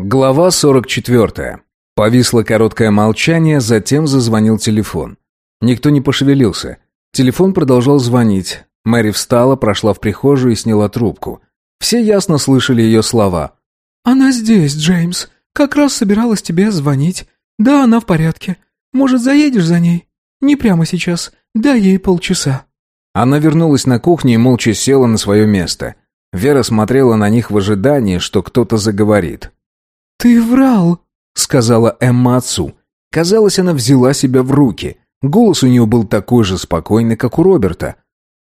Глава 44. Повисло короткое молчание, затем зазвонил телефон. Никто не пошевелился. Телефон продолжал звонить. Мэри встала, прошла в прихожую и сняла трубку. Все ясно слышали ее слова. «Она здесь, Джеймс. Как раз собиралась тебе звонить. Да, она в порядке. Может, заедешь за ней? Не прямо сейчас. Дай ей полчаса». Она вернулась на кухню и молча села на свое место. Вера смотрела на них в ожидании, что кто-то заговорит. «Ты врал», — сказала Эмма отцу. Казалось, она взяла себя в руки. Голос у нее был такой же спокойный, как у Роберта.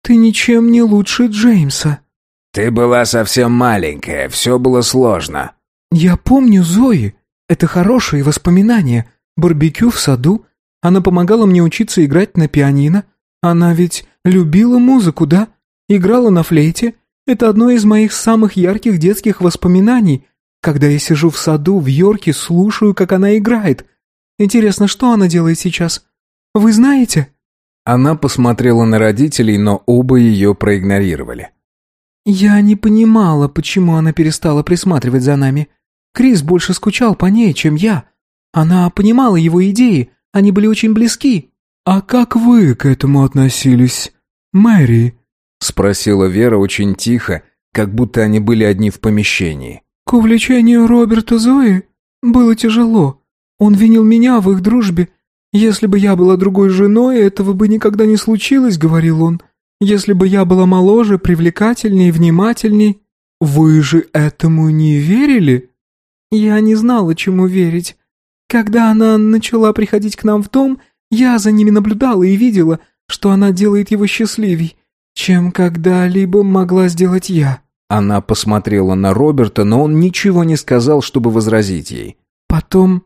«Ты ничем не лучше Джеймса». «Ты была совсем маленькая, все было сложно». «Я помню Зои. Это хорошие воспоминания. Барбекю в саду. Она помогала мне учиться играть на пианино. Она ведь любила музыку, да? Играла на флейте. Это одно из моих самых ярких детских воспоминаний. Когда я сижу в саду в Йорке, слушаю, как она играет. Интересно, что она делает сейчас? Вы знаете?» Она посмотрела на родителей, но оба ее проигнорировали. «Я не понимала, почему она перестала присматривать за нами. Крис больше скучал по ней, чем я. Она понимала его идеи, они были очень близки». «А как вы к этому относились, Мэри?» — спросила Вера очень тихо, как будто они были одни в помещении. «К увлечению Роберта Зои было тяжело. Он винил меня в их дружбе. Если бы я была другой женой, этого бы никогда не случилось», — говорил он. «Если бы я была моложе, привлекательней, внимательней». «Вы же этому не верили?» «Я не знала, чему верить. Когда она начала приходить к нам в дом, я за ними наблюдала и видела, что она делает его счастливей, чем когда-либо могла сделать я». Она посмотрела на Роберта, но он ничего не сказал, чтобы возразить ей. Потом,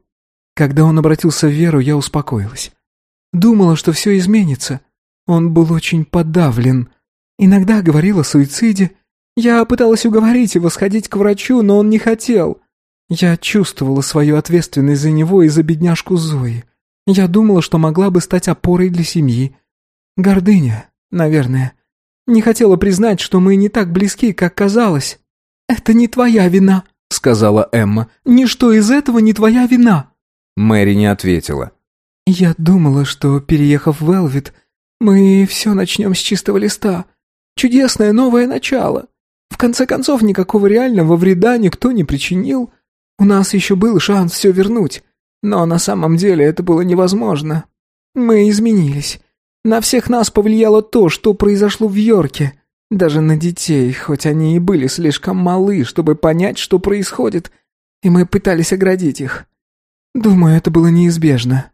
когда он обратился в Веру, я успокоилась. Думала, что все изменится. Он был очень подавлен. Иногда говорил о суициде. Я пыталась уговорить его сходить к врачу, но он не хотел. Я чувствовала свою ответственность за него и за бедняжку Зои. Я думала, что могла бы стать опорой для семьи. Гордыня, наверное. Не хотела признать, что мы не так близки, как казалось. «Это не твоя вина», — сказала Эмма. «Ничто из этого не твоя вина». Мэри не ответила. «Я думала, что, переехав в Элвит, мы все начнем с чистого листа. Чудесное новое начало. В конце концов, никакого реального вреда никто не причинил. У нас еще был шанс все вернуть. Но на самом деле это было невозможно. Мы изменились. На всех нас повлияло то, что произошло в Йорке. Даже на детей, хоть они и были слишком малы, чтобы понять, что происходит. И мы пытались оградить их. Думаю, это было неизбежно.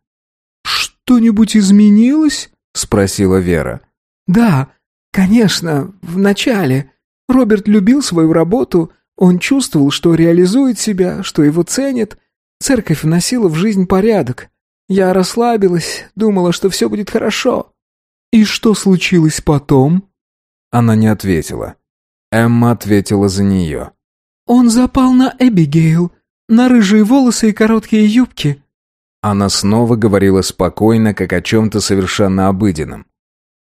«Что-нибудь изменилось?» — спросила Вера. «Да, конечно, в начале. Роберт любил свою работу, он чувствовал, что реализует себя, что его ценят. Церковь вносила в жизнь порядок. Я расслабилась, думала, что все будет хорошо. «И что случилось потом?» Она не ответила. Эмма ответила за нее. «Он запал на Эбигейл, на рыжие волосы и короткие юбки». Она снова говорила спокойно, как о чем-то совершенно обыденном.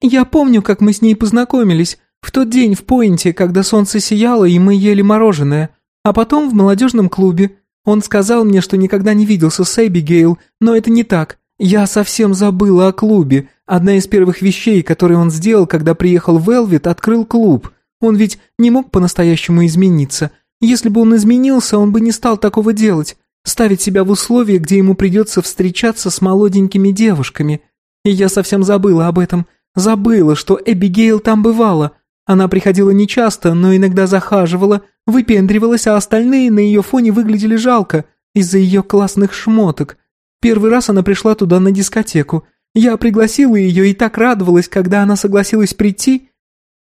«Я помню, как мы с ней познакомились, в тот день в Пойнте, когда солнце сияло, и мы ели мороженое, а потом в молодежном клубе. Он сказал мне, что никогда не виделся с Эбигейл, но это не так. Я совсем забыла о клубе. Одна из первых вещей, которые он сделал, когда приехал в Элвит, открыл клуб. Он ведь не мог по-настоящему измениться. Если бы он изменился, он бы не стал такого делать. Ставить себя в условия, где ему придется встречаться с молоденькими девушками. И я совсем забыла об этом. Забыла, что Эбигейл там бывала. Она приходила нечасто, но иногда захаживала, выпендривалась, а остальные на ее фоне выглядели жалко из-за ее классных шмоток. Первый раз она пришла туда на дискотеку. Я пригласила ее и так радовалась, когда она согласилась прийти.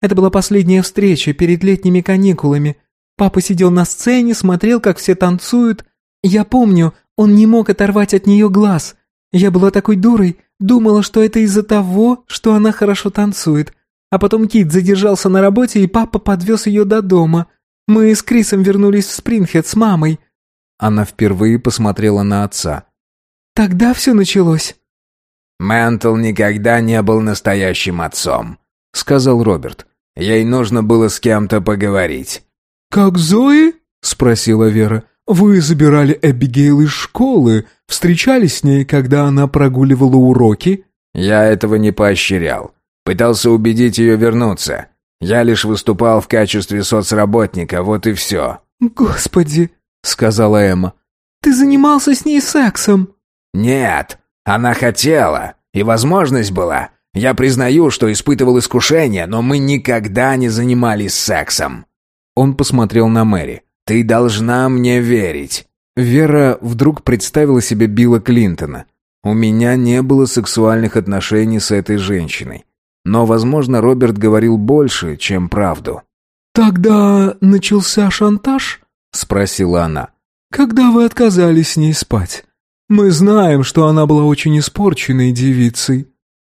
Это была последняя встреча перед летними каникулами. Папа сидел на сцене, смотрел, как все танцуют. Я помню, он не мог оторвать от нее глаз. Я была такой дурой, думала, что это из-за того, что она хорошо танцует. А потом Кит задержался на работе, и папа подвез ее до дома. Мы с Крисом вернулись в Спрингхед с мамой. Она впервые посмотрела на отца. Тогда все началось». «Ментл никогда не был настоящим отцом», — сказал Роберт. «Ей нужно было с кем-то поговорить». «Как Зои?» — спросила Вера. Вы забирали Эбигейл из школы, встречались с ней, когда она прогуливала уроки?» «Я этого не поощрял. Пытался убедить ее вернуться. Я лишь выступал в качестве соцработника, вот и все». «Господи», — сказала Эмма. «Ты занимался с ней сексом?» «Нет, она хотела, и возможность была. Я признаю, что испытывал искушение, но мы никогда не занимались сексом». Он посмотрел на Мэри. «Ты должна мне верить». Вера вдруг представила себе Билла Клинтона. «У меня не было сексуальных отношений с этой женщиной». Но, возможно, Роберт говорил больше, чем правду. «Тогда начался шантаж?» — спросила она. «Когда вы отказались с ней спать? Мы знаем, что она была очень испорченной девицей».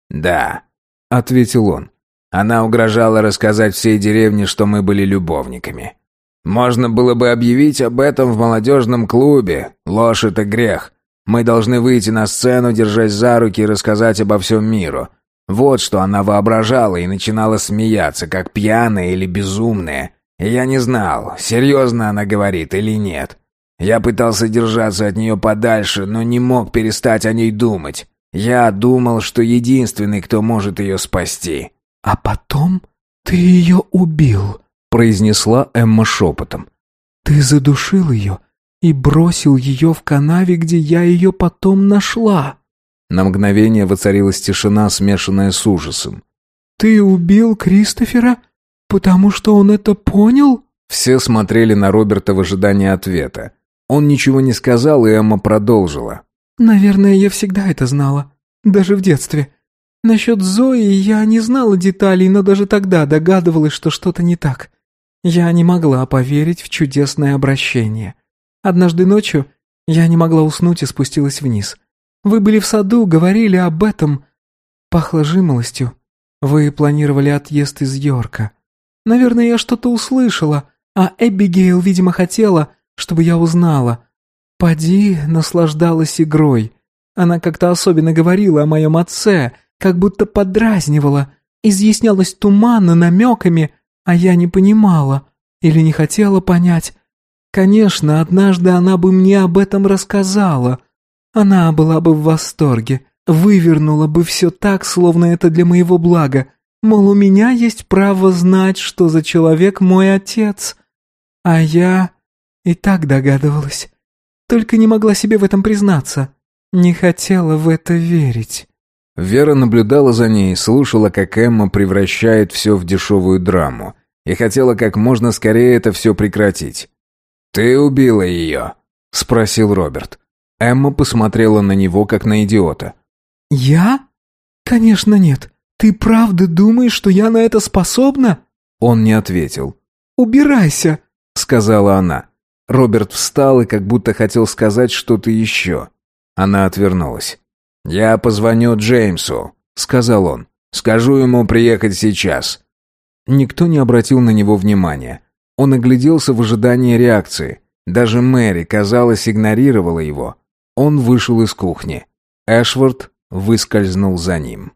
«Да», — ответил он. «Она угрожала рассказать всей деревне, что мы были любовниками. Можно было бы объявить об этом в молодежном клубе. Ложь — это грех. Мы должны выйти на сцену, держась за руки и рассказать обо всем миру. Вот что она воображала и начинала смеяться, как пьяная или безумная. Я не знал, серьезно она говорит или нет. Я пытался держаться от нее подальше, но не мог перестать о ней думать. Я думал, что единственный, кто может ее спасти. «А потом ты ее убил», произнесла Эмма шепотом. «Ты задушил ее и бросил ее в канаве, где я ее потом нашла». На мгновение воцарилась тишина, смешанная с ужасом. «Ты убил Кристофера, потому что он это понял?» Все смотрели на Роберта в ожидании ответа. Он ничего не сказал, и Эмма продолжила. «Наверное, я всегда это знала. Даже в детстве. Насчет Зои я не знала деталей, но даже тогда догадывалась, что что-то не так. Я не могла поверить в чудесное обращение. Однажды ночью я не могла уснуть и спустилась вниз. Вы были в саду, говорили об этом. Пахло жимолостью. Вы планировали отъезд из Йорка. Наверное, я что-то услышала, а Эбигейл, видимо, хотела, чтобы я узнала. Пади наслаждалась игрой. Она как-то особенно говорила о моем отце, как будто подразнивала, изъяснялась туманно, намеками — а я не понимала или не хотела понять. Конечно, однажды она бы мне об этом рассказала. Она была бы в восторге, вывернула бы все так, словно это для моего блага. Мол, у меня есть право знать, что за человек мой отец. А я и так догадывалась. Только не могла себе в этом признаться. Не хотела в это верить. Вера наблюдала за ней, слушала, как Эмма превращает все в дешевую драму, и хотела как можно скорее это все прекратить. «Ты убила ее?» — спросил Роберт. Эмма посмотрела на него, как на идиота. «Я? Конечно нет. Ты правда думаешь, что я на это способна?» Он не ответил. «Убирайся!» — сказала она. Роберт встал и как будто хотел сказать что-то еще. Она отвернулась. «Я позвоню Джеймсу», — сказал он. «Скажу ему приехать сейчас». Никто не обратил на него внимания. Он огляделся в ожидании реакции. Даже Мэри, казалось, игнорировала его. Он вышел из кухни. Эшвард выскользнул за ним.